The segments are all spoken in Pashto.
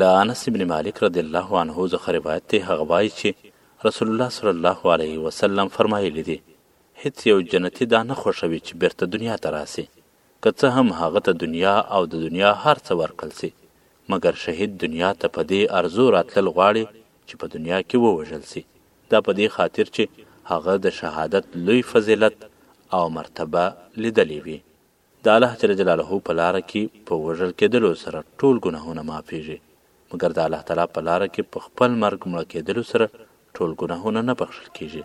له انس بن مالک رضی الله عنه څخه روایت دی هغه وایي چې رسول الله صلی الله علیه وسلم فرمایلی دی هیڅ یو جنتی دا نه خوښوي چې بیرته دنیا ته راسي که څه هم هغه ته دنیا او د دنیا هر څه ورکړل سي مګر شهید دنیا ته په دې ارزو راتلل غواړي چې په دنیا کې ووژل سي دا په دې خاطر چې هغه د شهادت لوی فضیلت او مرتبه لیدلې وي د الله جل جلاله په لاره کې په وژل کېدلو سره ټول ګناهونه معافېږي، مګر د الله تعالی په لاره کې په خپل مرګ مړه کېدلو سره ټول ګناهونه نه بخښل کېږي.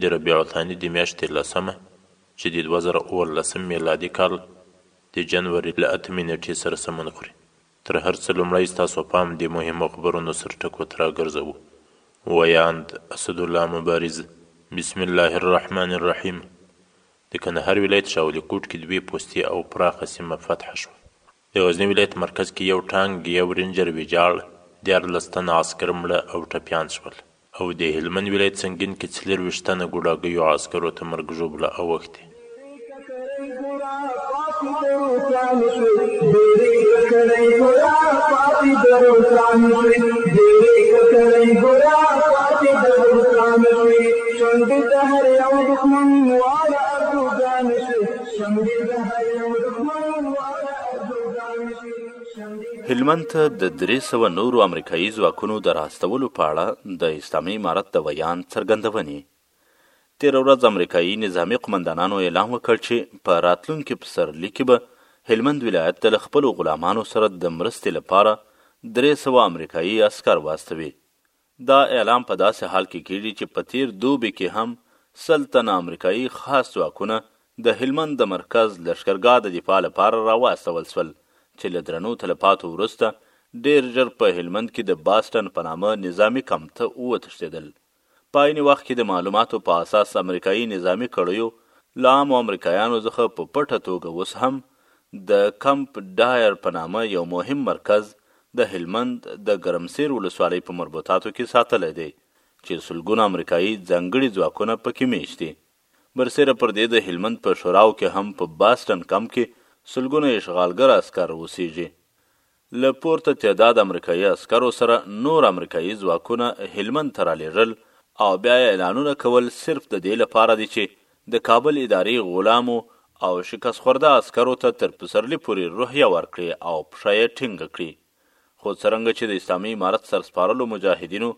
د ربيع الثاني د مياشتې لسمه چې د دوه زره اوولسم ميلادي کال د جنوري له اتمې نېټې سره سمون خوري، تر هر څه لومړی ستاسو پام د مهمو خبرونو سرټکو ته راګرځوو، وياند، اسدالله مبارز، بسم الله الرحمن الرحيم، د کندهار ولايت شاوليکوټ کې دوې پوستې او پراخه سيمه فتح شوه. د غزني ولایت مرکز کې یو ټانک، یو رینجر ویجاړ، دیارلس تنه عسکر مړه او ټپیان شول او د هلمند ولایت سنګین کې څلېرویشت تنه ګوډاګیو عسکرو ته مرګ ژوبله اوښتې. هلمند ته د درې سوه نورو امریکایي ځواکونو د راستولو په اړه د اسلامي امارت د ویاند څرګندونې تېره ورځ امریکایي نظامي قمندانانو اعلان وکړ چې په راتلونکي پسرلي کې به هلمند ولایت ته له خپلو غلامانو سره د مرستې لپاره درې سوه امریکایي عسکر واستوي دا اعلان په داسې حال کې کېږي چې په تېر دوبي کې هم سل تنه امریکايي خاص ځواکونه د هلمند د مرکز لښکرګاه د دفاع لپاره راواستول شول چې له درنو تلفاتو وروسته ډېر ژر په هلمند کې د باسټن په نامه نظامي کمپ ته وتښتېدل. په عین وخت کې د معلوماتو په اساس امریکايي نظامي کړیو له عامو امریکایانو ځخه په پټه توګه اوس هم د کمپ ډایر په نامه یو مهم مرکز د هلمند د ګرمسیر ولسوالۍ په مربوطاتو کې ساتلی دی چې سلګونه امریکايي ځانګړي ځواکونه په کې میشت دي. برسېره پر دې د هلمند په شوراو کې هم په باسټن کمپ کې سلګونه اشغالګر عسکر اوسېږي. له پورته تعداد امریکايي عسکرو سره نور امریکايي ځواکونه هلمند ته رالېږل او بیا یې اعلانونه کول صرف د دې لپاره دي چې د کابل ادارې غلامو او شکست خورده عسکرو ته تر پسرلي پورې روحیه ورکړي او پښه یې ټینګه کړي. خو څرنګه چې د اسلامي امارت سرسپارلو مجاهدینو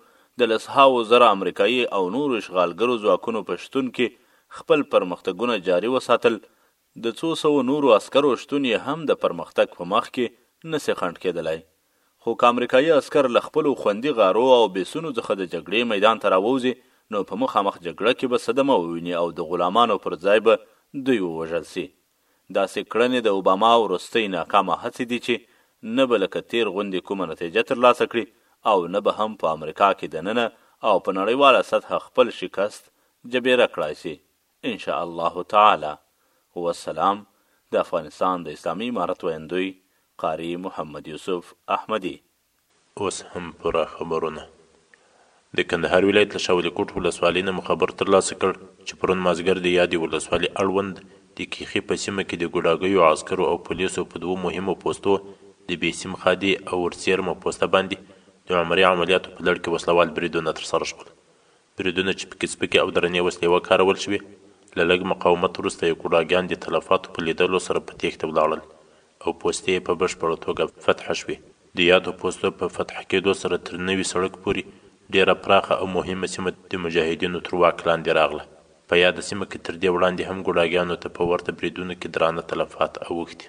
د لسهاوو زره امریکايي او نورو اشغالګرو ځواکونو په شتون کې خپل پرمختګونه جاري وساتل، د څو سوو نورو عسکرو شتون یې هم د پرمختګ په مخ کې نه سې خنډ کېدلای، خو که امریکايي عسکر له خپلو خوندي غارو او بیسونو څخه د جګړې میدان ته راووځي، نو په مخامخ جګړه کې به صدمه وویني او د غلامانو پر ځای به دوی ووژل سي. داسې کړنې د اوباما وروستۍ ناکامه هڅې دي چې نه به لکه تېر غوندې کومه نتیجه ترلاسه کړي او نه به هم په امریکا کې دننه او په نړیواله سطحه خپل شکست جبېره کړای سي. ان شاء الله تعالی والسلام د افغانستان د اسلامي امارت ویندوی قاري محمد یوسف احمدي. اوس هم پوره خبرونه. د کندهار ولایت له شاه ولي کوټ ولسوالۍ نه مو خبر ترلاسه کړ چې پرون مازدیګر د یادې ولسوالي اړوند د کیخي په سیمه کې د ګوډاګیو عسکرو او پولیسو په دوو مهمو پوستو د بیسیم خادې او ورڅیرمه پوسته باندې د عمرې عملیاتو په لړ کې وسلوال بریدونه ترسره شول. بریدونه چې پکې سپکې او درنې وسلې وکارول شوې، له لږ مقاومت وروسته یې ګوډاګیان د تلفاتو په لیدلو سره په تېښته ولاړل او پوستې یې په بشپړه توګه فتحه شوې. د یادو پوستو په فتحه کېدو سره تر نوي سړک پورې ډېره پراخه او مهمه سیمه د مجاهدینو تر واک لاندې راغله. په یاده سیمه کې تر دې وړاندې هم ګوډاګیانو ته په ورته بریدونو کې درانه تلفات اوښتي.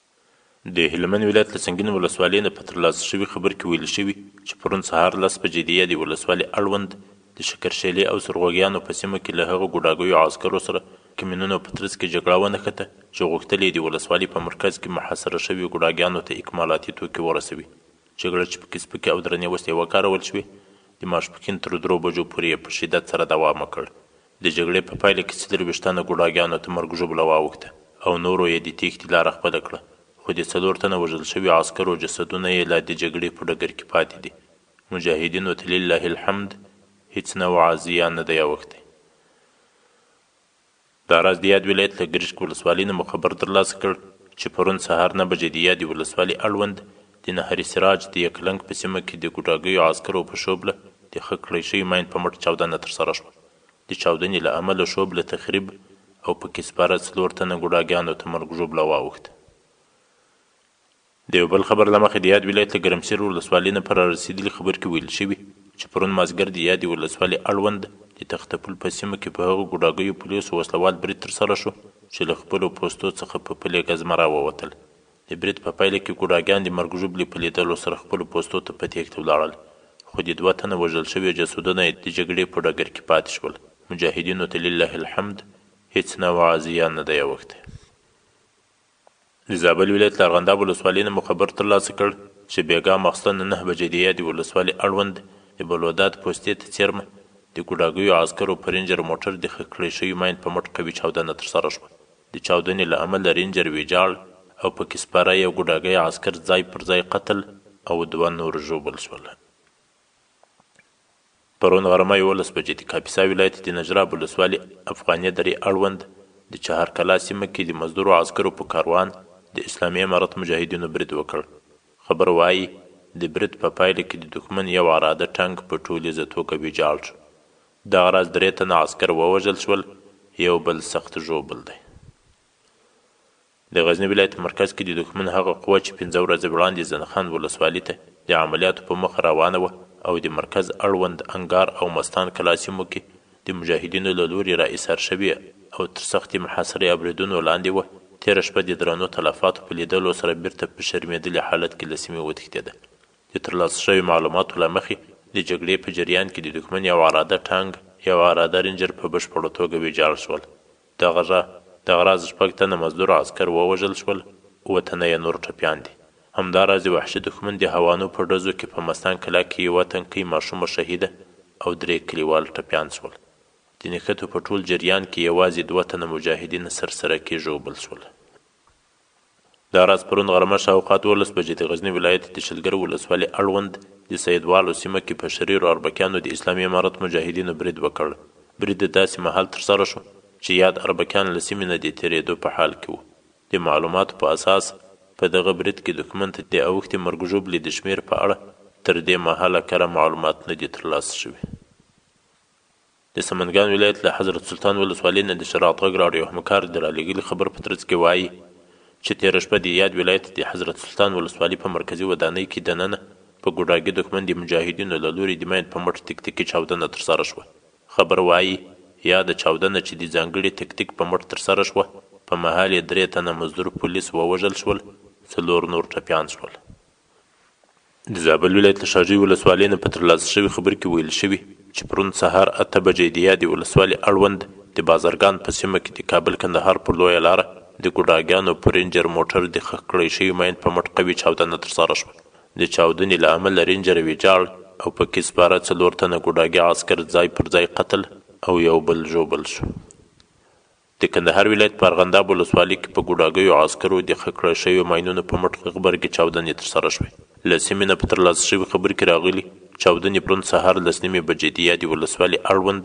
د هلمند ولایت له سنګین ولسوالۍ نه په ترلاسه شوي خبر کې ویل شوي چې پرون سهار لس بجې د یادې ولسوالي اړوند د شکرشیلې او سرغوږیانو په سیمو کې له هغه ګوډاګیو عسکرو سره کمینونو په ترڅ کې جګړه ونښته چې غوښتل یې د ولسوالي په مرکز کې محاصره شوي ګوډاګیانو ته اکمالاتي توکي ورسوي. جګړه چې پکې سپکې او درنې وسلې وکارول شوې د ماسپښین تر درو بجو پورې یې په شدت سره دوام وکړ د جګړې په پایله کې څلرویشت تنه ګوډاګیانو ته مرګ ژوبله واوښته او نورو یې د تېښتې لاره خپله کړه، خو د څلور تنه وژل شویو عسکرو جسدونه یې لا د جګړې په ډګر کې پاتې دي. مجاهدینو ته لله الحمد هېڅ نوع زیان نه دی اوښتی. دا راز د یاد ولایت له ګرشک ولسوالۍ نه مو خبر ترلاسه کړ چې پرون سهار نه بجې د یادې ولسوالي اړوند د نهري سراج د یک لنګ په سیمه کې د ګوډاګیو عسکرو په شوبله د خښ کړی شوی ماین په مټ چاودنه ترسره شوه. د چاودنې له امله شوبله تخریب او په کې سپاره څلور تنه ګوډاګیانو ته مرګ ژوبله واوښته. د یو بل خبر له مخې د یاد ولایت له ګرمسیر ولسوالۍ نه په رارسېدلي خبر کې ویل شوي چې پرون مازدیګر د یادې ولسوالي اړوند د تخته پل په سیمه کې په هغو ګوډاګیو پولیسو وسله وال برید ترسره شو چې له خپلو پوستو څخه په پلې ګزمه راووتل د برید په پایله کې ګوډاګیان د مرګ ژوبلې په لیدلو سره خپلو پوستو ته په تېښته ولاړل، خو د دوه تنه وژل شویو جسدونه یې د جګړې په ډګر کې پاتې شول، مجاهدینو ته لله الحمد هېڅ نوعه زیان نه دی اوښتی. د زابل ولایت له ارغنداب ولسوالۍ نه مو خبر ترلاسه کړ چې بېګا ماخستن نهه بجې د یادې ولسوالي اړوند د بلوداد پوستې ته څېرمه د ګوډاګیو عسکرو په رینجر موټر د ښخ کړی شوي ماین په مټ قوي چاودنه ترسره شوه. د چاودنې له امله رینجر ویجاړ او پکې سپاره یو ګوډاګی عسکر ځای پر ځای قتل او دوه نور ژوبل شول. پرون غرمه یوولس بجې د کاپیسا ولایت د نجراب ولسوالي افغانیه درې اړوند د چهار کلا سیمه کې د مزدورو عسکرو په کاروان د اسلامي امارت مجاهدینو برید وکړ. خبر وايي، د برید په پایله کې د دښمن یو عراده ټانک په ټولیزه توګه ویجاړ شو. دغه راز درې تنه عسکر ووژل شول، یو بل سخت ژوبل دی. د غزني ولایت په مرکز کې د دښمن هغه قوه چې پنځه ورځې وړاندې زنخان ولسوالي ته د عملیاتو په موخه روانه وه او د مرکز اړوند انګار او مستان کلا سیمو کې د مجاهدینو له لوري را ایسار شوې او تر سختې محاصرې او بریدونو لاندې وه، تېره شپه د درنو تلفاتو په لیدلو سره بېرته په شرمېدلي حالت کې له سیمې وتښتېده. د ترلاسه شوې معلوماتو له مخې د جګړې په جریان کې د دښمن یو عراده ټانګ یو عراده رینجر په بشپړه توګه ویجاړ شول دغه را دغه راز شپږ تنه مزدور عسکر ووژل شول اووه تنه یې نور ټپیان دي همدا راز د وحشي دښمن د هوانو په ډزو کې په مستان کلا کې یوه تنکۍ ماشومه شهیده او درې کلیوال ټپیان شول د نښتو په ټول جریان کې یوازې دوه تنه مجاهدین سرسرکي ژوبل شول. دا راز پرون غرمه شاوخوا دولس بجې د غزني ولایت د شلګر ولسوالي اړوند د سیدوالو سیمه کې په شریرو اربکیانو د اسلامي امارت مجاهدینو برید وکړ. برید داسې مهال ترسره شو چې یاد اربکیان له سیمې نه د تېرېدو په حال کې وو. د معلوماتو په اساس په دغه برید کې دښمن ته د اوښتې مرګژوبلې د شمېر په اړه تر دې مهاله کره معلومات نه دي ترلاسه شوي. د سمنګان ولایت له حضرت سلطان ولسوالۍ نه د شراط غږ راډیو همکار د رالېږلي خبر په ترڅ کې وايي چې تېره شپه د یاد ولایت د حضرت سلطان ولسوالي په مرکزي ودانۍ کې دننه په ګوډاګي دښمن د مجاهدینو له لوري د مین په مټ تکتیکي چاودنه ترسره شوه. خبر وايي، یاده چاودنه چې د ځانګړي تکتیک په مټ ترسره شوه، په مهال یې درې تنه مزدور پولیس ووژل شول، څلور نور ټپیان شول. د زابل ولایت له شاجوی ولسوالۍ نه په ترلاسه شوې خبر کې ویل شوي چې پرون سهار اته بجې د یادې ولسوالې اړوند د بازرګان په سیمه کې د کابل کندهار پر لویه لاره د ګوډاګیانو په رینجر موټر د ښخ کړی شوي ماین په مټ قوي چاودنه ترسره شوه. د چاودنې له امله رینجر ویجاړ او په کې سپاره څلور تنه ګوډاګي عسکر ځای پر ځای قتل او یو بل ژوبل شو. د کندهار ولایت په ارغنداب ولسوالي کې په ګوډاګیو عسکرو د ښخ کړل شویو ماینونو په مټ غبرګې چاودنې ترسره شوې. له سیمې نه په ترلاسه شوي خبر کې راغلي، چاودنې پرون سهار لس نیمې بجې د یادې ولسوالي اړوند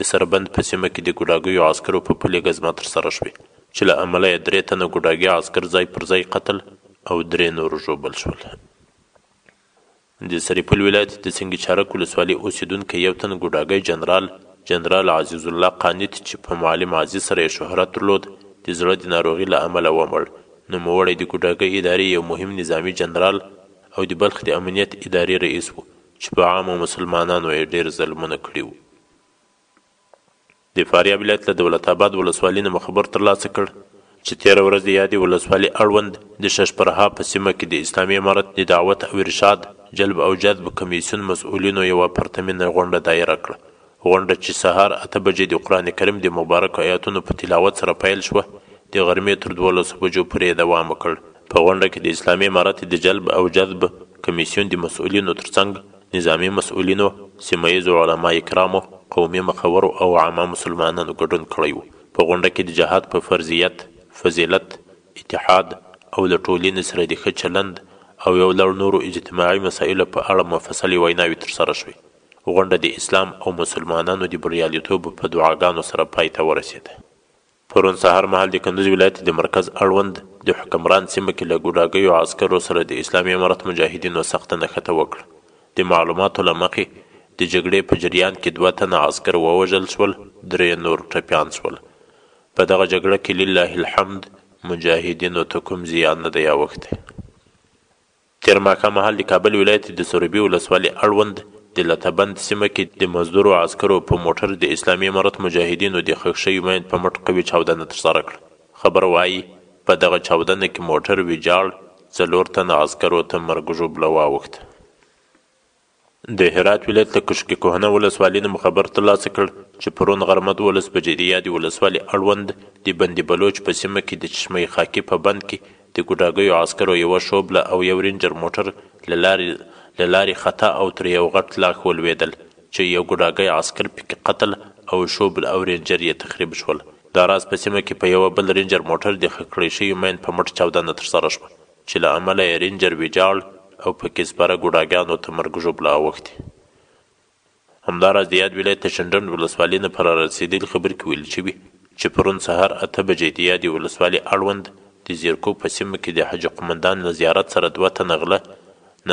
د سره بند په سیمه کې د ګوډاګیو عسکرو په پلې ګزمه ترسره شوې، چې له امله یې درې تنه ګوډاګي عسکر ځای پر ځای قتل او درې نور ژوبل شول. د سرپل ولایت د سنګچارک ولسوالي اوسېدونکی یو تن ګوډاګی جنرال جنرال عزیز الله قانت چې په معلم عزیز سره یې شهرت درلود د زړه د ناروغي له امله ومړ. نوموړی د ګوډاګی ادارې یو مهم نظامي جنرال او د بلخ د امنیت ادارې رئیس و چې په عامو مسلمانانو یې ډېر ظلمونه کړي وو. د فاریاب ولایت له دولت اباد ولسوالي نه مو خبر ترلاسه کړ چې تېره ورځ د یادې ولسوالي اړوند د ششپرها په سیمه کې د اسلامي امارت د دعوت او ارشاد جلب او جذب کمېسیون مسؤلینو یوه پرتمینه غونډه دایره کړه. غونډه چې سهار اته بجې د قرآن کریم د مبارکو ایاتونو په تلاوت سره پیل شوه، د غرمې تر دوولسو بجو پورې یې دوام وکړ. په غونډه کې د اسلامي امارت د جلب او جذب کمېسیون د مسؤلینو ترڅنګ، نظامي مسؤلینو، سیمه ییزو علماء کرامو، قومي مخورو او عامه مسلمانانو ګډون کړی و. په غونډه کې د جهاد په فرضیت، فضیلت، اتحاد او له ټولینې سره د ښه چلند او یو لړ نورو اجتماعي مسایلو په اړه مفصلې ویناوې ترسره شوې. غونډه د اسلام او مسلمانانو د بریالیتوب په دعاګانو سره پای ته ورسېده. پرون سهار مهال د کندوز ولایت د مرکز اړوند د حکمران سیمه کې له ګوډاګیو عسکرو سره د اسلامي امارت مجاهدینو سخته نښته وکړه. د معلوماتو له مخې، د جګړې په جریان کې دوه تنه عسکر ووژل شول، درې نور ټپیان شول. په دغه جګړه کې لله الحمد مجاهدینو ته کوم زیان نه دی اوښتی. تېر ماښام مهال د کابل ولایت د سروبي ولسوالي اړوند د لته بند سیمه کې د مزدورو عسکرو په موټر د اسلامي امارت مجاهدینو د ښخ شوي مین په مټ قوي چاودنه ترسره کړه. خبر وايي، په دغه چاودنه کې موټر ویجاړ، څلور تنه عسکرو ته مرګ ژوبله واوښته. د هرات ولایت له کشک کوهنه ولسوالي نه مو خبر ترلاسه کړ چې پرون غرمه دوولس بجې د یادې ولسوالي اړوند د بند بلوچ په سیمه کې د چشمه خاکي په بند کې د ګوډاګیو عسکرو یوه شوبله او یو رینجر موټر له لارې له لارې خطا او ترې یو غټ لاښ ولوېدل چې یو ګوډاګی عسکر پکې قتل او شوبل او رینجر یې تخریب شول. دا راز په سیمه کې په یوه بل رینجر موټر د خکړۍ شوي مین په مټ چاودنه ترسره شوه چې له امله یې رینجر ویجاړ او په کې سپاره ګوډاګیانو ته مرګ ژوبله اوښتې. همداراز د یاد ولایت د شنډنډ ولسوالي نه په رارسېدلي خبر کې ویل شوي، چې پرون سهار اته بجې د یادې ولسوالي اړوند د زیرکو په سیمه کې د حاجي قومندان له زیارت سره دوه تنه غله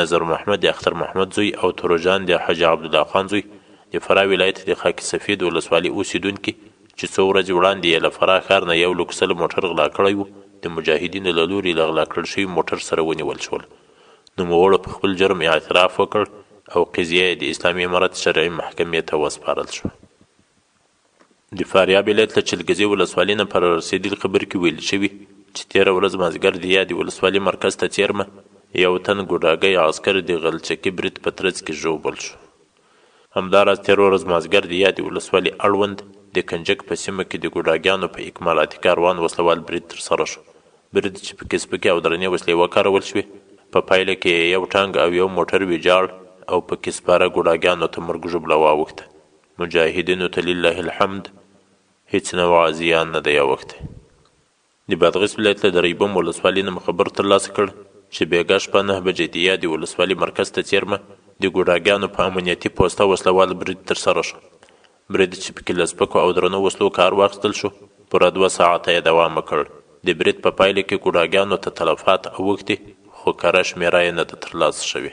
نظر محمد د اختر محمد زوی او تروجان د حاجي عبدالله خان زوی د فراه ولایت د خاک سفید ولسوالي اوسېدونکي چې څو ورځې وړاندې یې له فراه ښار نه یو لوکسل موټر غلا کړی و، د مجاهدینو له لوري له غلا کړل شوي موټر سره ونیول شول. نوموړو په خپل جرم اعتراف وکړ او قضیه یې د اسلامي امارت شرعي محکمې ته وسپارل شوه. د فاریاب ولایت له چلګزې ولسوالۍ نه په رارسېدلي خبر کې ویل شوي، چې تېره ورځ مازدیګر د یادې ولسوالي مرکز ته څېرمه یو تن ګوډاګی عسکر د غلچکي برید په ترڅ کې ژوبل شو. همداراز تېره ورځ مازدګر د یادې ولسوالي اړوند د کنجک په سیمه کې د ګوډاګیانو په اکمالاتي کاروان وسلوال برید ترسره شو. برید چې پکې سپکې او درنې وسلې وکارول شوې، په پایله کې یې یو ټانګ او یو موټر ویجاړ او پکې سپاره ګوډاګیانو ته مرګ ژوبله واوښته. مجاهدینو ته لله الحمد هیڅ نوعه زیان نه دی اوښتی. د بادغیس ولایت له دری بوم ولسوالي نه مو خبر ترلاسه کړ چې بېګا شپه نهه بجې د یادې ولسوالي مرکز ته څېرمه د ګوډاګیانو په امنیتي پوسته وسله وال برید ترسره شو. برید چې پکې له سپکو او درنو وسلو کار واخیستل شو، پوره دوه ساعته یې دوام وکړ. د برید په پایله کې ګوډاګیانو ته تلفات اوښتي، خو کره شمېره یې نه ده ترلاسه شوې.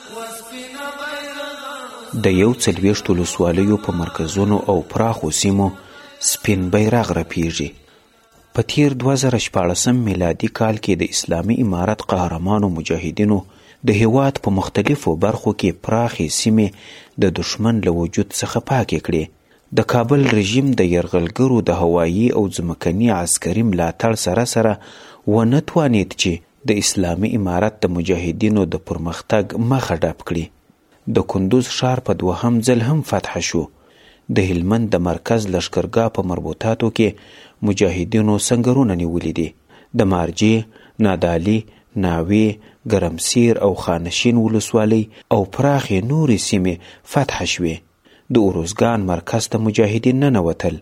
د یو څلوېښت ولسوالیو په مرکزونو او پراخو سیمو سپین بیرغ رپیږي. په تیر دوه زره شپاړسم میلادي کال کې د اسلامي امارت قهرمانو مجاهدینو د هیواد په مختلفو برخو کې پراخې سیمې د دښمن له وجود څخه پاکې کړې. د کابل رژیم د یرغلګرو د هوایي او ځمکني عسکري ملاتړ سره سره ونه توانید چې د اسلامي امارت د مجاهدینو د پرمختګ مخه ډب کړي. د کندوز ښار په دوهم ځل هم فتح شو. د هلمند د مرکز لښکرګاه په مربوطاتو کې مجاهدینو سنګرونه نیولي دي. د مارجې، نادعلي، ناوې، ګرمسیر او خانشین ولسوالۍ او پراخې نورې سیمې فتح شوې. د اروزګان مرکز ته مجاهدین ننوتل.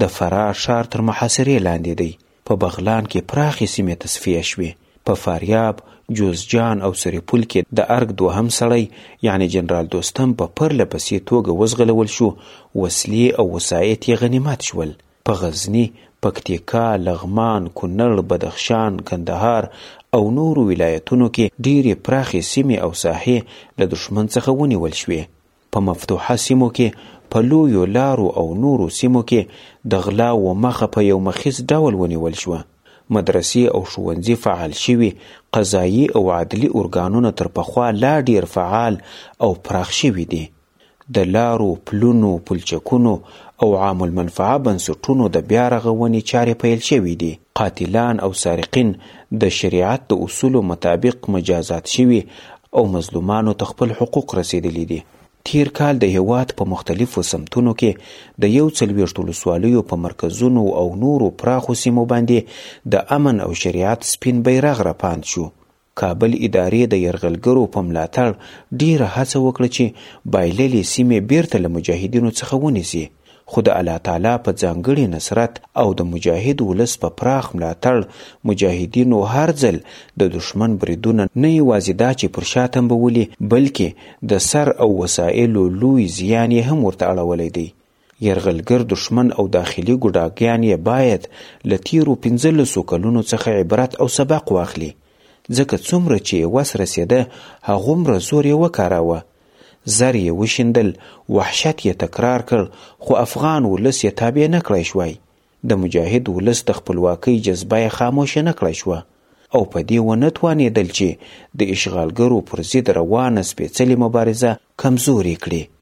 د فراه ښار تر محاصرې لاندې دی. په بغلان کې پراخې سیمې تصفیه شوې، په فاریاب، جوزجان او سرپل کې د ارګ دوهم سړی یعنې جنرال دوستم په پرله پسې توګه وځغلول شو، وسلې او وسایط یې غنیمت شول، په غزني، پکتیکا، لغمان، کونړ، بدخشان، کندهار او نورو ولایتونو کې ډېرې پراخې سیمې او ساحې له دښمن څخه ونیول شوې. په مفتوحه سیمو کې په لویو لارو او نورو سیمو کې د غلا و مخه په یو مخیز ډول ونیول شوه. مدرسې او ښوونځي فعال شوي، قضایي او عدلي ارګانونه تر پخوا لا ډېر فعال او پراخ شوي دي. د لارو، پلونو، پلچکونو او عام المنفعه بنسټونو د بیا رغونې چارې پیل شوې دي. قاتلان او سارقین د شریعت د اصولو مطابق مجازات شوي او مظلومانو ته خپل حقوق رسېدلي دي. تېر کال د هېواد په مختلفو سمتونو کې د یو څلوېښت ولسوالیو په مرکزونو او نورو پراخو سیمو باندې د امن او شریعت سپین بیرغ رپاند شو کابل ادارې د یرغلګرو په ملاتړ ډیره هڅه وکړه چې بایللې سیمې بیرته له مجاهدینو څخه ونیسي، خو د الله تعالی په ځانګړي نصرت او د مجاهد ولس په پراخ ملاتړ مجاهدینو هر ځل د دښمن بریدونه نه یوازې دا چې پر شا تمبولي، بلکې د سر او وسایلو لوی زیان یې هم ورته اړولی دی. یرغلګر دښمن او داخلي ګوډاګیان یې باید له تیرو پنځلسو کلونو څخه عبرت او سبق واخلي، ځکه څومره چې یې وس رسیده هغومره زور یې وکاراوه، زر یې وشیندل، وحشت یې تکرار کړ، خو افغان ولس یې تابع نه کړای شوای، د مجاهد ولس د خپلواکۍ جذبه یې خاموشه نه کړای شوه او په دې ونه توانیدل چې د اشغالګرو پر ضد روانه سپیڅلې مبارزه کمزورې کړي.